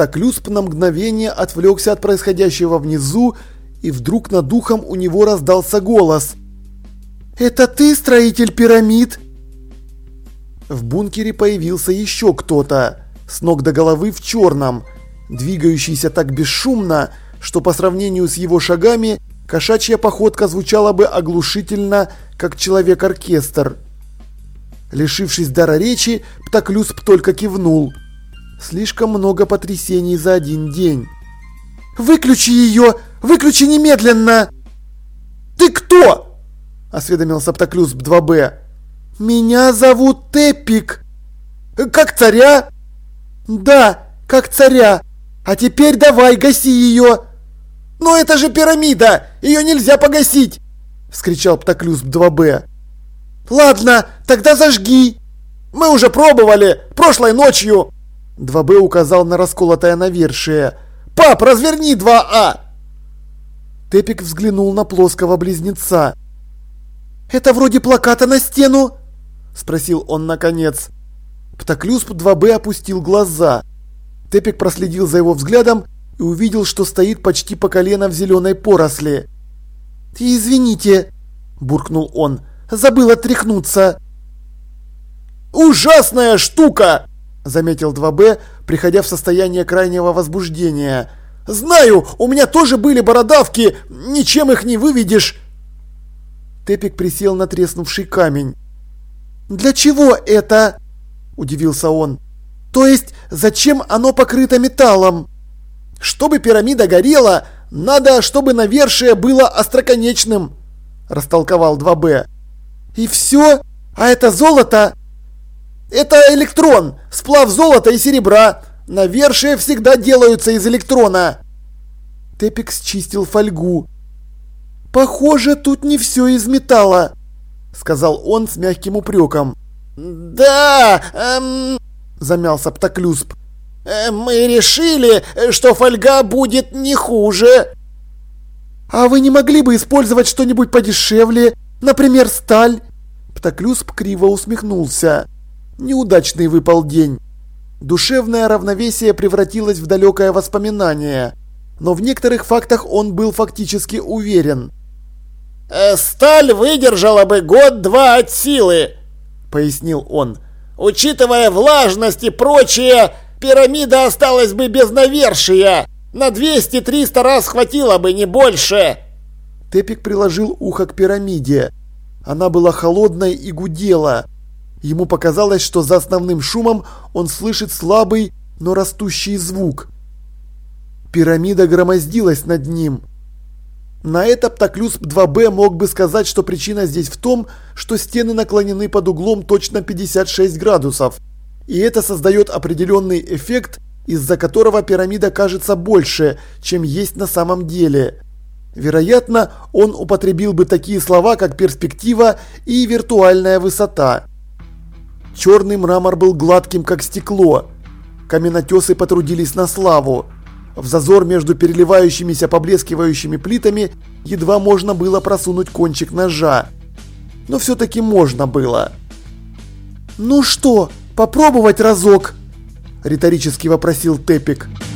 Птоклюсп на мгновение отвлекся от происходящего внизу, и вдруг над духом у него раздался голос. «Это ты, строитель пирамид?» В бункере появился еще кто-то, с ног до головы в черном, двигающийся так бесшумно, что по сравнению с его шагами кошачья походка звучала бы оглушительно, как человек-оркестр. Лишившись дара речи, Птоклюсп только кивнул. Слишком много потрясений за один день. «Выключи ее! Выключи немедленно!» «Ты кто?» – осведомился Птоклюсп 2Б. «Меня зовут Тепик». «Как царя?» «Да, как царя. А теперь давай, гаси ее!» «Но это же пирамида! Ее нельзя погасить!» – вскричал Птоклюсп 2Б. «Ладно, тогда зажги!» «Мы уже пробовали! Прошлой ночью!» 2Б указал на расколотое навершие. «Пап, разверни 2А!» Тепик взглянул на плоского близнеца. «Это вроде плаката на стену?» Спросил он наконец. Птоклюсп 2Б опустил глаза. Тепик проследил за его взглядом и увидел, что стоит почти по колено в зеленой поросли. «Извините», – буркнул он, – «забыл отряхнуться». «Ужасная штука!» – заметил 2Б, приходя в состояние крайнего возбуждения. «Знаю, у меня тоже были бородавки, ничем их не выведешь!» Тепик присел на треснувший камень. «Для чего это?» – удивился он. «То есть, зачем оно покрыто металлом?» «Чтобы пирамида горела, надо, чтобы навершие было остроконечным», – растолковал 2Б. «И все? А это золото?» Это электрон, сплав золота и серебра. Навершие всегда делаются из электрона. Тепик счистил фольгу. Похоже, тут не все из металла, сказал он с мягким упреком. Да, эм, замялся Птоклюсп. Э, мы решили, что фольга будет не хуже. А вы не могли бы использовать что-нибудь подешевле, например, сталь? Птоклюсп криво усмехнулся. Неудачный выпал день. Душевное равновесие превратилось в далекое воспоминание, но в некоторых фактах он был фактически уверен. «Э, «Сталь выдержала бы год-два от силы», — пояснил он. «Учитывая влажность и прочее, пирамида осталась бы без навершия. На 200-300 раз хватило бы, не больше». Тепик приложил ухо к пирамиде. Она была холодной и гудела. Ему показалось, что за основным шумом он слышит слабый, но растущий звук. Пирамида громоздилась над ним. На это Птоклюсп 2Б мог бы сказать, что причина здесь в том, что стены наклонены под углом точно 56 градусов. И это создает определенный эффект, из-за которого пирамида кажется больше, чем есть на самом деле. Вероятно, он употребил бы такие слова, как перспектива и виртуальная высота. Черный мрамор был гладким, как стекло. Каменотесы потрудились на славу. В зазор между переливающимися поблескивающими плитами едва можно было просунуть кончик ножа. Но все-таки можно было. «Ну что, попробовать разок?» – риторически вопросил Тепик. «Тепик».